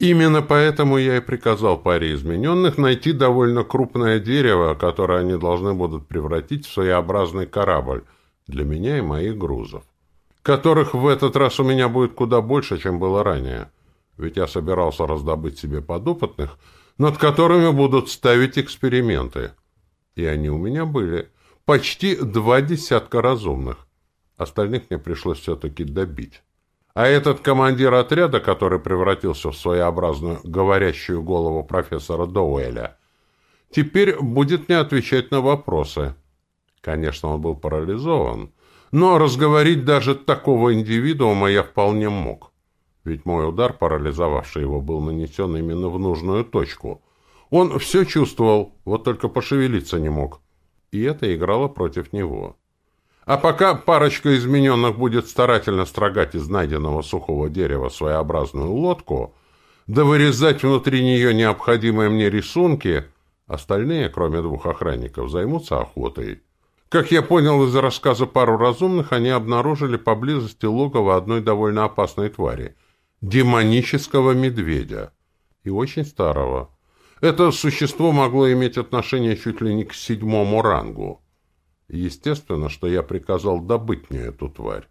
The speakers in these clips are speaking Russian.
Именно поэтому я и приказал паре измененных найти довольно крупное дерево, которое они должны будут превратить в своеобразный корабль для меня и моих грузов, которых в этот раз у меня будет куда больше, чем было ранее, ведь я собирался раздобыть себе подопытных, над которыми будут ставить эксперименты. И они у меня были. Почти два десятка разумных. Остальных мне пришлось все-таки добить. А этот командир отряда, который превратился в своеобразную говорящую голову профессора Доуэля, теперь будет мне отвечать на вопросы. Конечно, он был парализован, но разговорить даже такого индивидуума я вполне мог. Ведь мой удар, парализовавший его, был нанесен именно в нужную точку. Он все чувствовал, вот только пошевелиться не мог. И это играло против него. А пока парочка измененных будет старательно строгать из найденного сухого дерева своеобразную лодку, да вырезать внутри нее необходимые мне рисунки, остальные, кроме двух охранников, займутся охотой. Как я понял из рассказа пару разумных, они обнаружили поблизости логово одной довольно опасной твари — демонического медведя. И очень старого. Это существо могло иметь отношение чуть ли не к седьмому рангу. Естественно, что я приказал добыть мне эту тварь.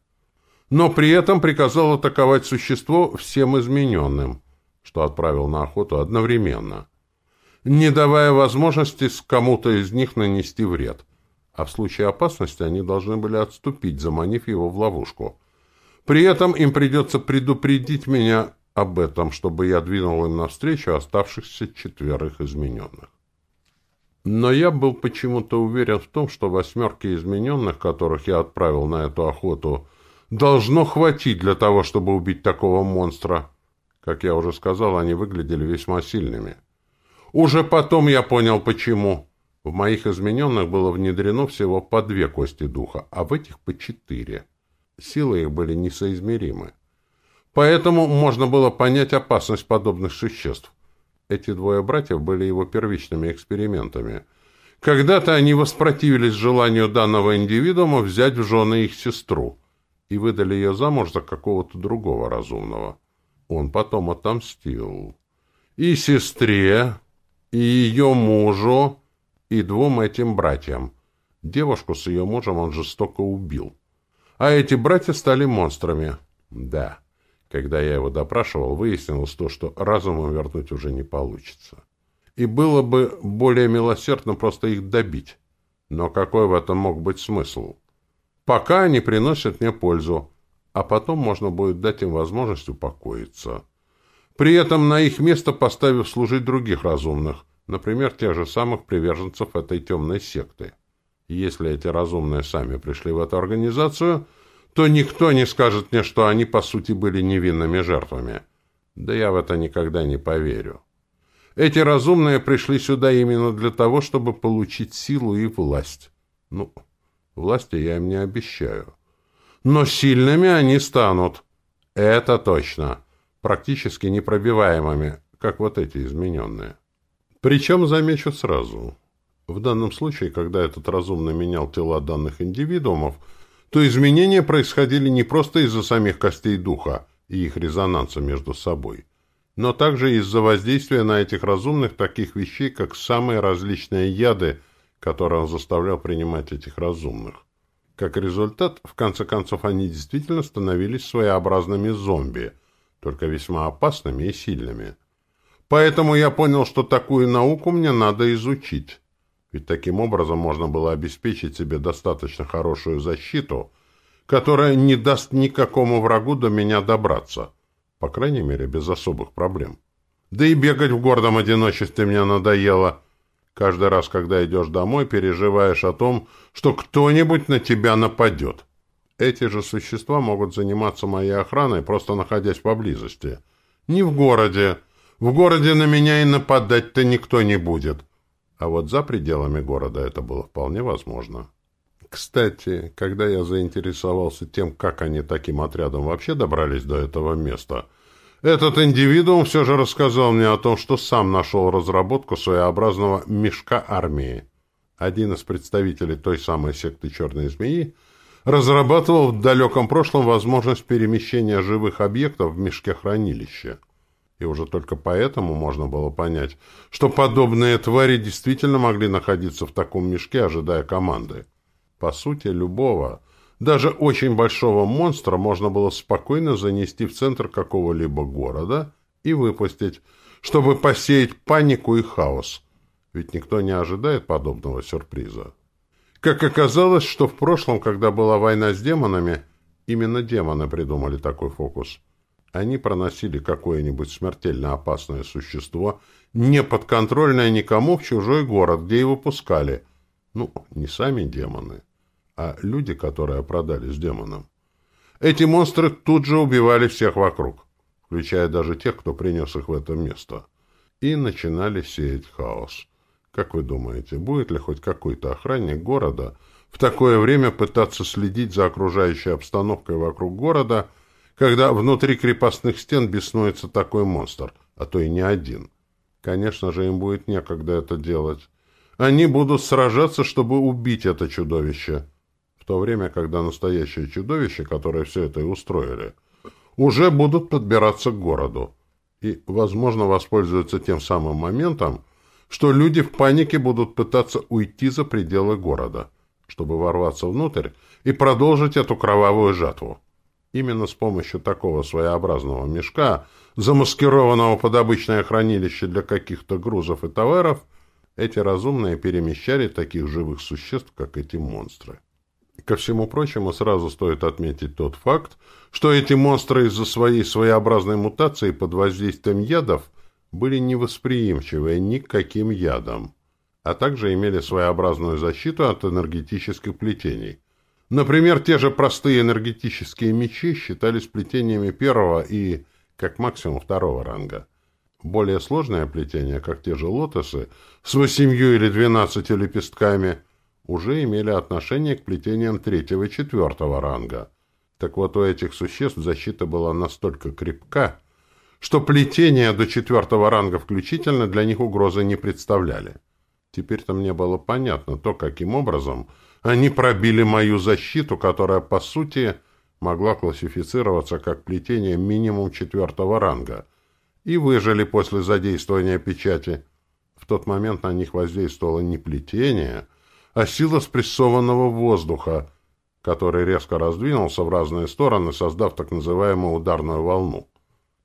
Но при этом приказал атаковать существо всем измененным, что отправил на охоту одновременно, не давая возможности кому-то из них нанести вред. А в случае опасности они должны были отступить, заманив его в ловушку. При этом им придется предупредить меня об этом, чтобы я двинул им навстречу оставшихся четверых измененных. Но я был почему-то уверен в том, что восьмерки измененных, которых я отправил на эту охоту, должно хватить для того, чтобы убить такого монстра. Как я уже сказал, они выглядели весьма сильными. Уже потом я понял, почему. В моих измененных было внедрено всего по две кости духа, а в этих по четыре. Силы их были несоизмеримы. Поэтому можно было понять опасность подобных существ. Эти двое братьев были его первичными экспериментами. Когда-то они воспротивились желанию данного индивидуума взять в жены их сестру и выдали ее замуж за какого-то другого разумного. Он потом отомстил. И сестре, и ее мужу, и двум этим братьям. Девушку с ее мужем он жестоко убил. А эти братья стали монстрами. Да. Когда я его допрашивал, выяснилось то, что разумом вернуть уже не получится. И было бы более милосердно просто их добить. Но какой в этом мог быть смысл? Пока они приносят мне пользу, а потом можно будет дать им возможность упокоиться. При этом на их место поставив служить других разумных, например, тех же самых приверженцев этой темной секты. Если эти разумные сами пришли в эту организацию – то никто не скажет мне, что они, по сути, были невинными жертвами. Да я в это никогда не поверю. Эти разумные пришли сюда именно для того, чтобы получить силу и власть. Ну, власти я им не обещаю. Но сильными они станут. Это точно. Практически непробиваемыми, как вот эти измененные. Причем, замечу сразу, в данном случае, когда этот разумный менял тела данных индивидуумов, то изменения происходили не просто из-за самих костей духа и их резонанса между собой, но также из-за воздействия на этих разумных таких вещей, как самые различные яды, которые он заставлял принимать этих разумных. Как результат, в конце концов, они действительно становились своеобразными зомби, только весьма опасными и сильными. Поэтому я понял, что такую науку мне надо изучить. Ведь таким образом можно было обеспечить себе достаточно хорошую защиту, которая не даст никакому врагу до меня добраться. По крайней мере, без особых проблем. Да и бегать в гордом одиночестве мне надоело. Каждый раз, когда идешь домой, переживаешь о том, что кто-нибудь на тебя нападет. Эти же существа могут заниматься моей охраной, просто находясь поблизости. Не в городе. В городе на меня и нападать-то никто не будет. А вот за пределами города это было вполне возможно. Кстати, когда я заинтересовался тем, как они таким отрядом вообще добрались до этого места, этот индивидуум все же рассказал мне о том, что сам нашел разработку своеобразного «мешка армии». Один из представителей той самой секты «Черной змеи» разрабатывал в далеком прошлом возможность перемещения живых объектов в мешке хранилища. И уже только поэтому можно было понять, что подобные твари действительно могли находиться в таком мешке, ожидая команды. По сути, любого, даже очень большого монстра можно было спокойно занести в центр какого-либо города и выпустить, чтобы посеять панику и хаос. Ведь никто не ожидает подобного сюрприза. Как оказалось, что в прошлом, когда была война с демонами, именно демоны придумали такой фокус. Они проносили какое-нибудь смертельно опасное существо, не подконтрольное никому в чужой город, где его пускали. Ну, не сами демоны, а люди, которые продали с демоном. Эти монстры тут же убивали всех вокруг, включая даже тех, кто принес их в это место, и начинали сеять хаос. Как вы думаете, будет ли хоть какой-то охранник города в такое время пытаться следить за окружающей обстановкой вокруг города, когда внутри крепостных стен беснуется такой монстр, а то и не один? Конечно же, им будет некогда это делать. Они будут сражаться, чтобы убить это чудовище – то время, когда настоящее чудовище, которое все это и устроили, уже будут подбираться к городу. И, возможно, воспользуются тем самым моментом, что люди в панике будут пытаться уйти за пределы города, чтобы ворваться внутрь и продолжить эту кровавую жатву. Именно с помощью такого своеобразного мешка, замаскированного под обычное хранилище для каких-то грузов и товаров, эти разумные перемещали таких живых существ, как эти монстры. Ко всему прочему, сразу стоит отметить тот факт, что эти монстры из-за своей своеобразной мутации под воздействием ядов были невосприимчивы ни к каким ядам, а также имели своеобразную защиту от энергетических плетений. Например, те же простые энергетические мечи считались плетениями первого и, как максимум, второго ранга. Более сложное плетение, как те же лотосы, с восемью или двенадцатью лепестками – уже имели отношение к плетениям третьего и четвертого ранга. Так вот, у этих существ защита была настолько крепка, что плетения до четвертого ранга включительно для них угрозы не представляли. Теперь-то мне было понятно то, каким образом они пробили мою защиту, которая, по сути, могла классифицироваться как плетение минимум четвертого ранга, и выжили после задействования печати. В тот момент на них воздействовало не плетение — а сила спрессованного воздуха, который резко раздвинулся в разные стороны, создав так называемую ударную волну.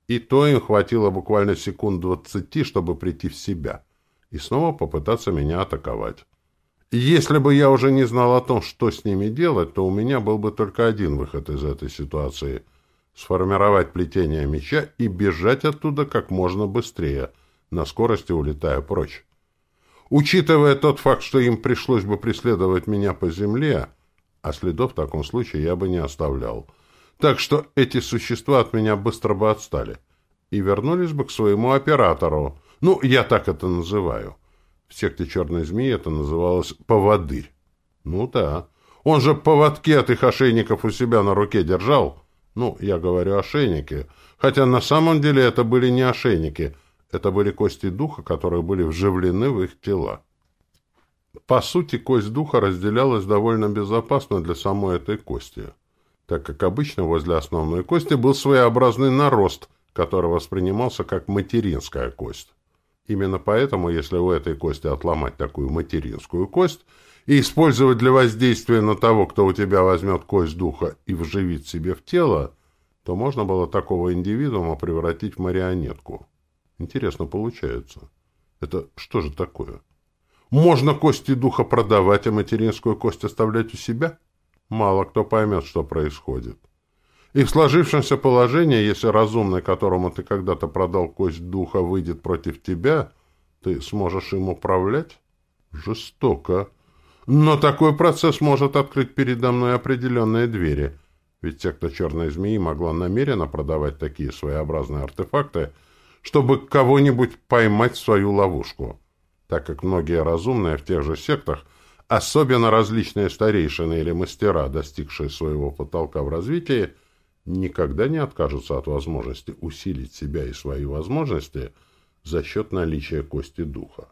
И то им хватило буквально секунд двадцати, чтобы прийти в себя и снова попытаться меня атаковать. Если бы я уже не знал о том, что с ними делать, то у меня был бы только один выход из этой ситуации — сформировать плетение меча и бежать оттуда как можно быстрее, на скорости улетая прочь. Учитывая тот факт, что им пришлось бы преследовать меня по земле, а следов в таком случае я бы не оставлял. Так что эти существа от меня быстро бы отстали и вернулись бы к своему оператору. Ну, я так это называю. В секте черной змеи это называлось «поводырь». Ну да. Он же поводки от их ошейников у себя на руке держал. Ну, я говорю ошейники. Хотя на самом деле это были не ошейники – это были кости духа, которые были вживлены в их тела. По сути, кость духа разделялась довольно безопасно для самой этой кости, так как обычно возле основной кости был своеобразный нарост, который воспринимался как материнская кость. Именно поэтому, если у этой кости отломать такую материнскую кость и использовать для воздействия на того, кто у тебя возьмет кость духа и вживит себе в тело, то можно было такого индивидуума превратить в марионетку. Интересно получается. Это что же такое? Можно кости духа продавать, а материнскую кость оставлять у себя? Мало кто поймет, что происходит. И в сложившемся положении, если разумный, которому ты когда-то продал кость духа, выйдет против тебя, ты сможешь им управлять? Жестоко. Но такой процесс может открыть передо мной определенные двери. Ведь секта черной змеи могла намеренно продавать такие своеобразные артефакты, чтобы кого-нибудь поймать в свою ловушку, так как многие разумные в тех же сектах, особенно различные старейшины или мастера, достигшие своего потолка в развитии, никогда не откажутся от возможности усилить себя и свои возможности за счет наличия кости духа.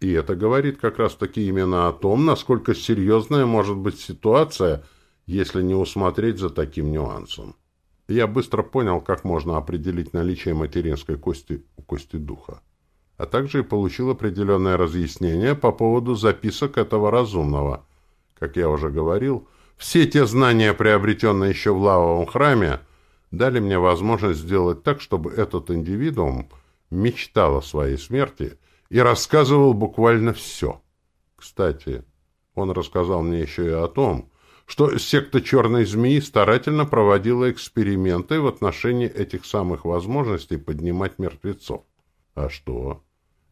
И это говорит как раз-таки именно о том, насколько серьезная может быть ситуация, если не усмотреть за таким нюансом. Я быстро понял, как можно определить наличие материнской кости у кости духа, а также и получил определенное разъяснение по поводу записок этого разумного. Как я уже говорил, все те знания, приобретенные еще в лавовом храме, дали мне возможность сделать так, чтобы этот индивидуум мечтал о своей смерти и рассказывал буквально все. Кстати, он рассказал мне еще и о том, что секта Черной Змеи старательно проводила эксперименты в отношении этих самых возможностей поднимать мертвецов. А что?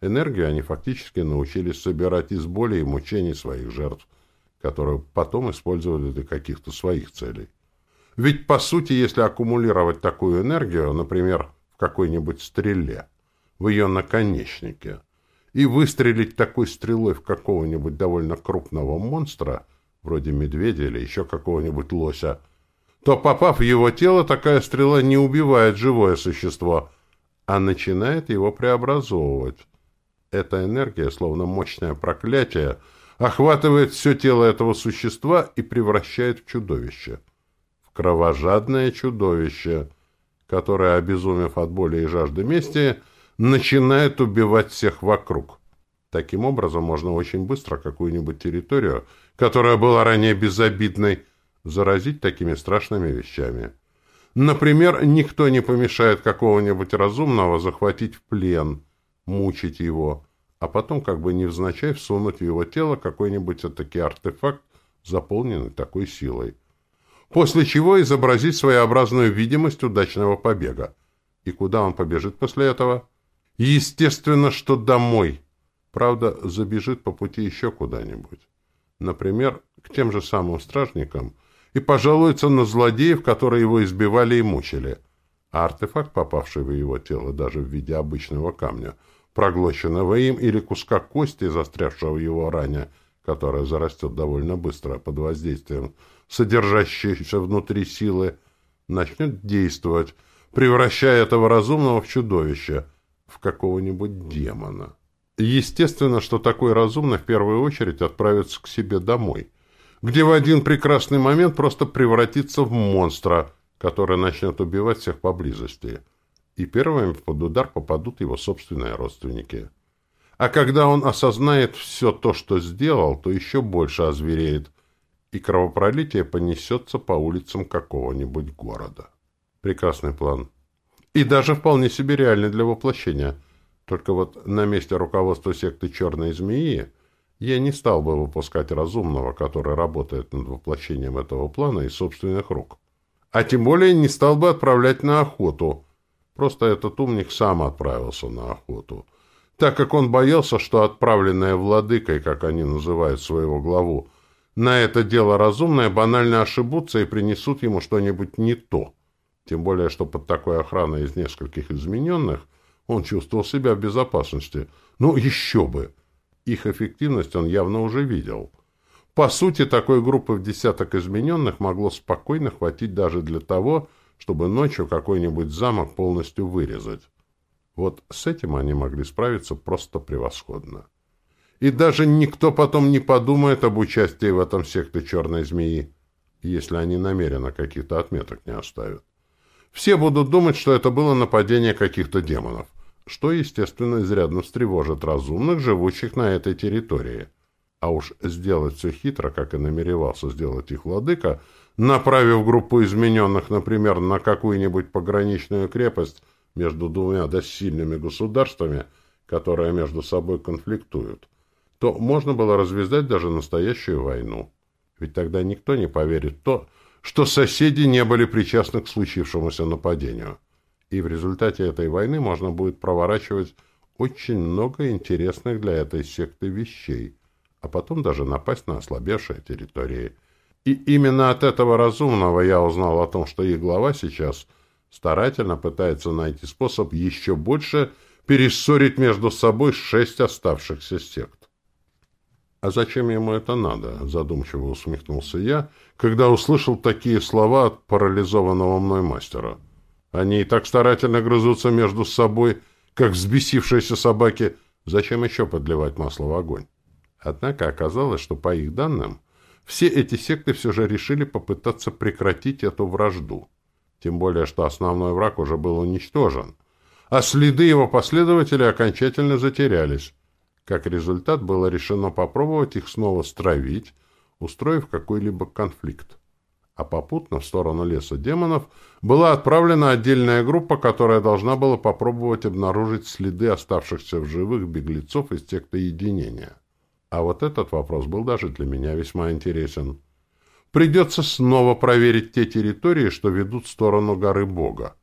Энергию они фактически научились собирать из боли и мучений своих жертв, которые потом использовали для каких-то своих целей. Ведь, по сути, если аккумулировать такую энергию, например, в какой-нибудь стреле, в ее наконечнике, и выстрелить такой стрелой в какого-нибудь довольно крупного монстра – вроде медведя или еще какого-нибудь лося, то, попав в его тело, такая стрела не убивает живое существо, а начинает его преобразовывать. Эта энергия, словно мощное проклятие, охватывает все тело этого существа и превращает в чудовище. В кровожадное чудовище, которое, обезумев от боли и жажды мести, начинает убивать всех вокруг. Таким образом, можно очень быстро какую-нибудь территорию которая была ранее безобидной, заразить такими страшными вещами. Например, никто не помешает какого-нибудь разумного захватить в плен, мучить его, а потом как бы невзначай всунуть в его тело какой-нибудь таки артефакт, заполненный такой силой. После чего изобразить своеобразную видимость удачного побега. И куда он побежит после этого? Естественно, что домой. Правда, забежит по пути еще куда-нибудь например, к тем же самым стражникам, и пожалуется на злодеев, которые его избивали и мучили. А артефакт, попавший в его тело даже в виде обычного камня, проглоченного им или куска кости, застрявшего в его ране, которая зарастет довольно быстро под воздействием содержащейся внутри силы, начнет действовать, превращая этого разумного в чудовище, в какого-нибудь демона. Естественно, что такой разумный в первую очередь отправится к себе домой, где в один прекрасный момент просто превратится в монстра, который начнет убивать всех поблизости. И первыми под удар попадут его собственные родственники. А когда он осознает все то, что сделал, то еще больше озвереет, и кровопролитие понесется по улицам какого-нибудь города. Прекрасный план. И даже вполне себе реальный для воплощения – только вот на месте руководства секты «Черной змеи» я не стал бы выпускать разумного, который работает над воплощением этого плана из собственных рук. А тем более не стал бы отправлять на охоту. Просто этот умник сам отправился на охоту. Так как он боялся, что отправленная владыкой, как они называют своего главу, на это дело разумное банально ошибутся и принесут ему что-нибудь не то. Тем более, что под такой охраной из нескольких измененных – он чувствовал себя в безопасности. Ну, еще бы! Их эффективность он явно уже видел. По сути, такой группы в десяток измененных могло спокойно хватить даже для того, чтобы ночью какой-нибудь замок полностью вырезать. Вот с этим они могли справиться просто превосходно. И даже никто потом не подумает об участии в этом секте черной змеи, если они намеренно каких-то отметок не оставят. Все будут думать, что это было нападение каких-то демонов что, естественно, изрядно встревожит разумных, живущих на этой территории. А уж сделать все хитро, как и намеревался сделать их владыка, направив группу измененных, например, на какую-нибудь пограничную крепость между двумя досильными государствами, которые между собой конфликтуют, то можно было развязать даже настоящую войну. Ведь тогда никто не поверит в то, что соседи не были причастны к случившемуся нападению и в результате этой войны можно будет проворачивать очень много интересных для этой секты вещей, а потом даже напасть на ослабевшие территории. И именно от этого разумного я узнал о том, что их глава сейчас старательно пытается найти способ еще больше перессорить между собой шесть оставшихся сект. «А зачем ему это надо?» — задумчиво усмехнулся я, когда услышал такие слова от парализованного мной мастера. Они и так старательно грызутся между собой, как взбесившиеся собаки. Зачем еще подливать масло в огонь? Однако оказалось, что, по их данным, все эти секты все же решили попытаться прекратить эту вражду. Тем более, что основной враг уже был уничтожен, а следы его последователей окончательно затерялись. Как результат, было решено попробовать их снова стравить, устроив какой-либо конфликт. А попутно в сторону леса демонов была отправлена отдельная группа, которая должна была попробовать обнаружить следы оставшихся в живых беглецов из секты единения. А вот этот вопрос был даже для меня весьма интересен. Придется снова проверить те территории, что ведут в сторону горы Бога.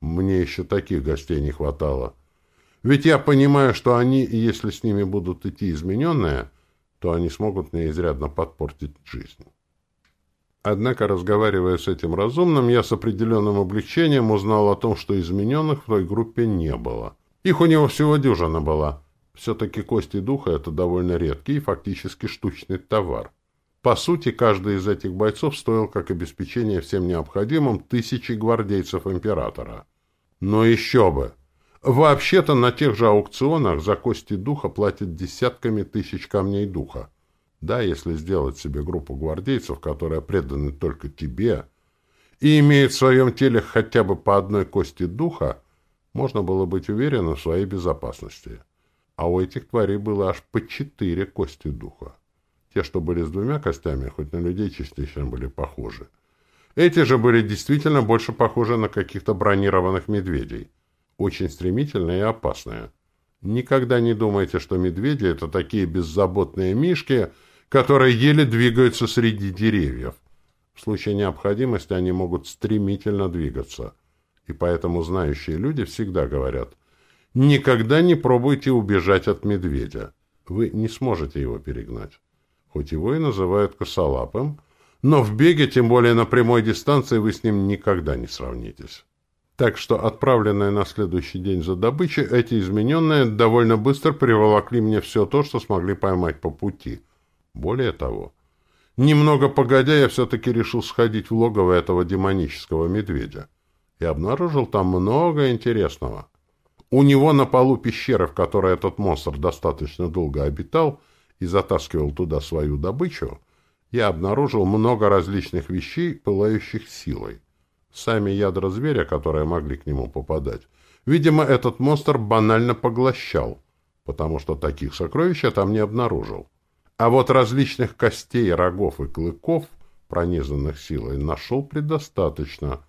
Мне еще таких гостей не хватало. Ведь я понимаю, что они, если с ними будут идти измененные, то они смогут мне изрядно подпортить жизнь. Однако, разговаривая с этим разумным, я с определенным облегчением узнал о том, что измененных в той группе не было. Их у него всего дюжина была. Все-таки кости духа — это довольно редкий и фактически штучный товар. По сути, каждый из этих бойцов стоил как обеспечение всем необходимым тысячи гвардейцев императора. Но еще бы! Вообще-то на тех же аукционах за кости духа платят десятками тысяч камней духа. Да, если сделать себе группу гвардейцев, которые преданы только тебе, и имеют в своем теле хотя бы по одной кости духа, можно было быть уверенным в своей безопасности. А у этих тварей было аж по четыре кости духа. Те, что были с двумя костями, хоть на людей частично были похожи. Эти же были действительно больше похожи на каких-то бронированных медведей. Очень стремительные и опасные. Никогда не думайте, что медведи — это такие беззаботные мишки, которые еле двигаются среди деревьев. В случае необходимости они могут стремительно двигаться. И поэтому знающие люди всегда говорят, никогда не пробуйте убежать от медведя. Вы не сможете его перегнать хоть его и называют косолапым, но в беге, тем более на прямой дистанции, вы с ним никогда не сравнитесь. Так что, отправленные на следующий день за добычей, эти измененные довольно быстро приволокли мне все то, что смогли поймать по пути. Более того, немного погодя, я все-таки решил сходить в логово этого демонического медведя и обнаружил там много интересного. У него на полу пещеры, в которой этот монстр достаточно долго обитал, — и затаскивал туда свою добычу, я обнаружил много различных вещей, пылающих силой. Сами ядра зверя, которые могли к нему попадать, видимо, этот монстр банально поглощал, потому что таких сокровищ я там не обнаружил. А вот различных костей, рогов и клыков, пронизанных силой, нашел предостаточно,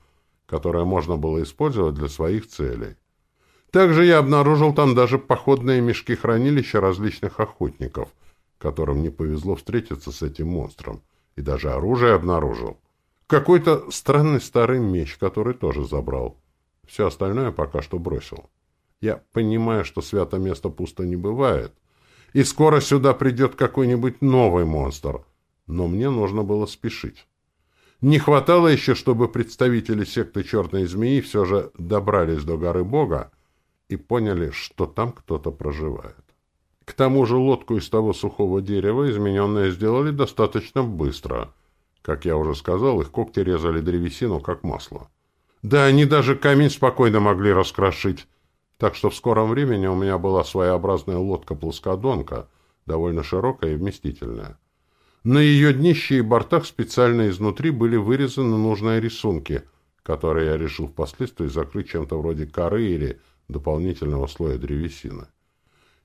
которые можно было использовать для своих целей. Также я обнаружил там даже походные мешки-хранилища различных охотников — которым не повезло встретиться с этим монстром, и даже оружие обнаружил. Какой-то странный старый меч, который тоже забрал. Все остальное пока что бросил. Я понимаю, что свято место пусто не бывает, и скоро сюда придет какой-нибудь новый монстр, но мне нужно было спешить. Не хватало еще, чтобы представители секты Черной Змеи все же добрались до горы Бога и поняли, что там кто-то проживает. К тому же лодку из того сухого дерева измененные сделали достаточно быстро. Как я уже сказал, их когти резали древесину, как масло. Да они даже камень спокойно могли раскрошить. Так что в скором времени у меня была своеобразная лодка-плоскодонка, довольно широкая и вместительная. На ее днище и бортах специально изнутри были вырезаны нужные рисунки, которые я решил впоследствии закрыть чем-то вроде коры или дополнительного слоя древесины.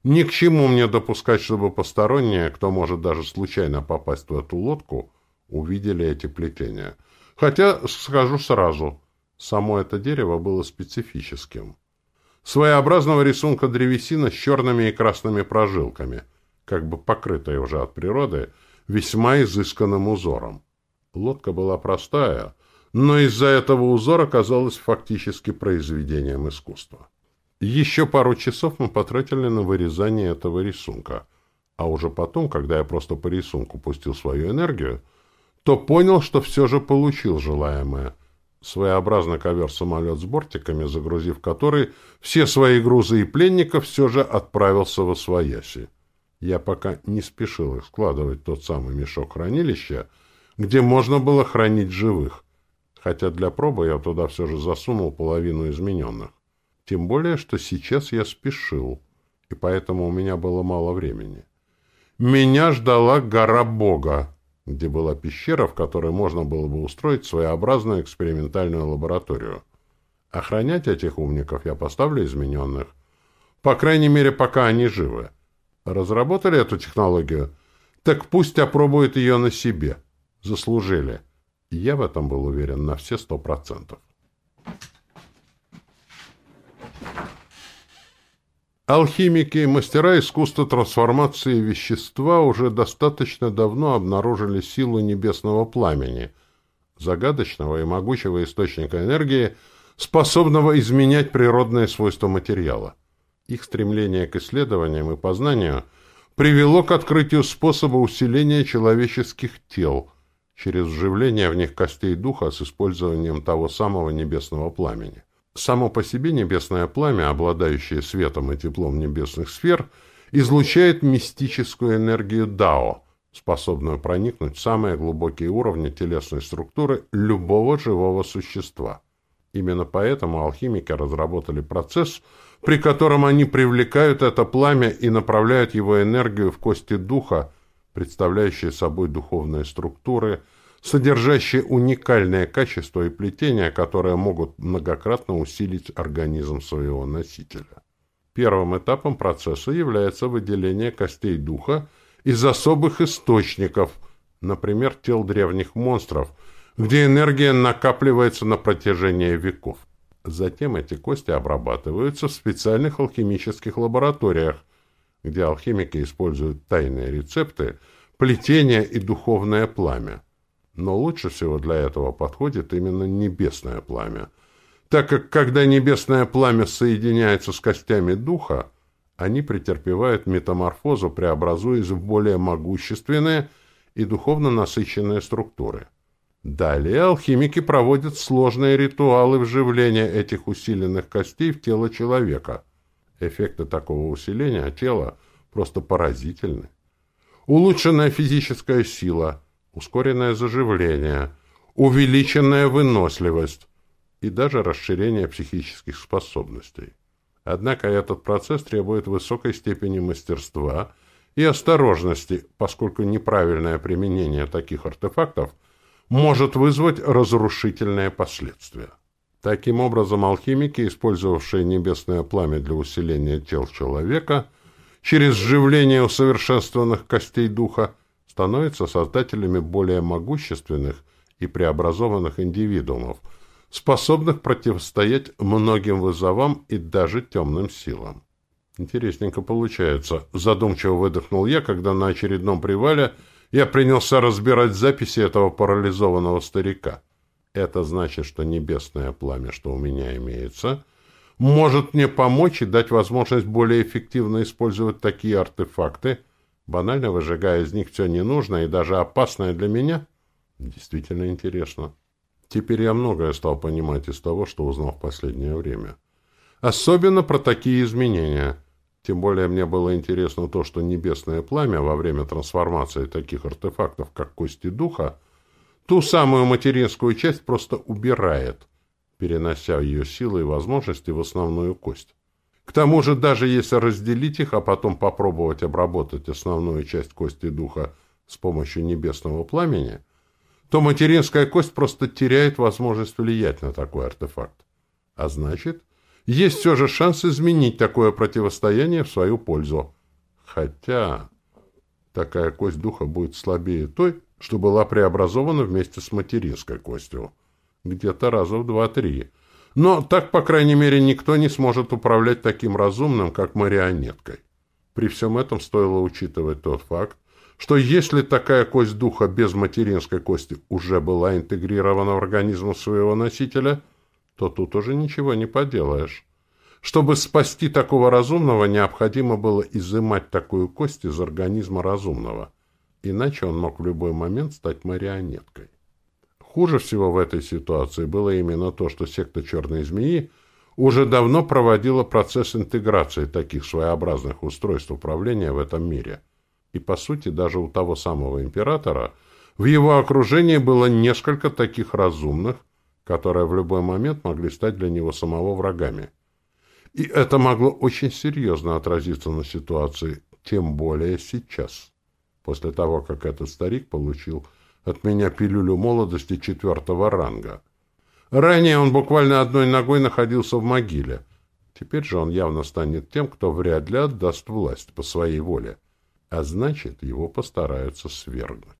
Ни к чему мне допускать, чтобы посторонние, кто может даже случайно попасть в эту лодку, увидели эти плетения. Хотя, скажу сразу, само это дерево было специфическим. Своеобразного рисунка древесина с черными и красными прожилками, как бы покрытая уже от природы, весьма изысканным узором. Лодка была простая, но из-за этого узора казалась фактически произведением искусства. Еще пару часов мы потратили на вырезание этого рисунка. А уже потом, когда я просто по рисунку пустил свою энергию, то понял, что все же получил желаемое. Своеобразный ковер-самолет с бортиками, загрузив который все свои грузы и пленников, все же отправился во свояси. Я пока не спешил их складывать в тот самый мешок хранилища, где можно было хранить живых, хотя для пробы я туда все же засунул половину измененных. Тем более, что сейчас я спешил, и поэтому у меня было мало времени. Меня ждала гора Бога, где была пещера, в которой можно было бы устроить своеобразную экспериментальную лабораторию. Охранять этих умников я поставлю измененных. По крайней мере, пока они живы. Разработали эту технологию? Так пусть опробуют ее на себе. Заслужили. Я в этом был уверен на все сто процентов. Алхимики мастера искусства трансформации вещества уже достаточно давно обнаружили силу небесного пламени, загадочного и могучего источника энергии, способного изменять природные свойства материала. Их стремление к исследованиям и познанию привело к открытию способа усиления человеческих тел через вживление в них костей духа с использованием того самого небесного пламени. Само по себе небесное пламя, обладающее светом и теплом небесных сфер, излучает мистическую энергию Дао, способную проникнуть в самые глубокие уровни телесной структуры любого живого существа. Именно поэтому алхимики разработали процесс, при котором они привлекают это пламя и направляют его энергию в кости духа, представляющие собой духовные структуры – содержащие уникальные качества и плетения, которые могут многократно усилить организм своего носителя. Первым этапом процесса является выделение костей духа из особых источников, например, тел древних монстров, где энергия накапливается на протяжении веков. Затем эти кости обрабатываются в специальных алхимических лабораториях, где алхимики используют тайные рецепты, плетение и духовное пламя. Но лучше всего для этого подходит именно небесное пламя, так как когда небесное пламя соединяется с костями духа, они претерпевают метаморфозу, преобразуясь в более могущественные и духовно насыщенные структуры. Далее алхимики проводят сложные ритуалы вживления этих усиленных костей в тело человека. Эффекты такого усиления тела просто поразительны. Улучшенная физическая сила – ускоренное заживление, увеличенная выносливость и даже расширение психических способностей. Однако этот процесс требует высокой степени мастерства и осторожности, поскольку неправильное применение таких артефактов может вызвать разрушительные последствия. Таким образом, алхимики, использовавшие небесное пламя для усиления тел человека, через сживление усовершенствованных костей духа, становятся создателями более могущественных и преобразованных индивидуумов, способных противостоять многим вызовам и даже темным силам. Интересненько получается. Задумчиво выдохнул я, когда на очередном привале я принялся разбирать записи этого парализованного старика. Это значит, что небесное пламя, что у меня имеется, может мне помочь и дать возможность более эффективно использовать такие артефакты, банально выжигая из них все ненужное и даже опасное для меня? Действительно интересно. Теперь я многое стал понимать из того, что узнал в последнее время. Особенно про такие изменения. Тем более мне было интересно то, что небесное пламя во время трансформации таких артефактов, как кости духа, ту самую материнскую часть просто убирает, перенося ее силы и возможности в основную кость. К тому же, даже если разделить их, а потом попробовать обработать основную часть кости духа с помощью небесного пламени, то материнская кость просто теряет возможность влиять на такой артефакт. А значит, есть все же шанс изменить такое противостояние в свою пользу. Хотя такая кость духа будет слабее той, что была преобразована вместе с материнской костью. Где-то раза в два-три. Но так, по крайней мере, никто не сможет управлять таким разумным, как марионеткой. При всем этом стоило учитывать тот факт, что если такая кость духа без материнской кости уже была интегрирована в организм своего носителя, то тут уже ничего не поделаешь. Чтобы спасти такого разумного, необходимо было изымать такую кость из организма разумного, иначе он мог в любой момент стать марионеткой. Хуже всего в этой ситуации было именно то, что секта «Черной змеи» уже давно проводила процесс интеграции таких своеобразных устройств управления в этом мире. И, по сути, даже у того самого императора в его окружении было несколько таких разумных, которые в любой момент могли стать для него самого врагами. И это могло очень серьезно отразиться на ситуации, тем более сейчас, после того, как этот старик получил от меня пилюлю молодости четвертого ранга. Ранее он буквально одной ногой находился в могиле. Теперь же он явно станет тем, кто вряд ли отдаст власть по своей воле. А значит, его постараются свергнуть.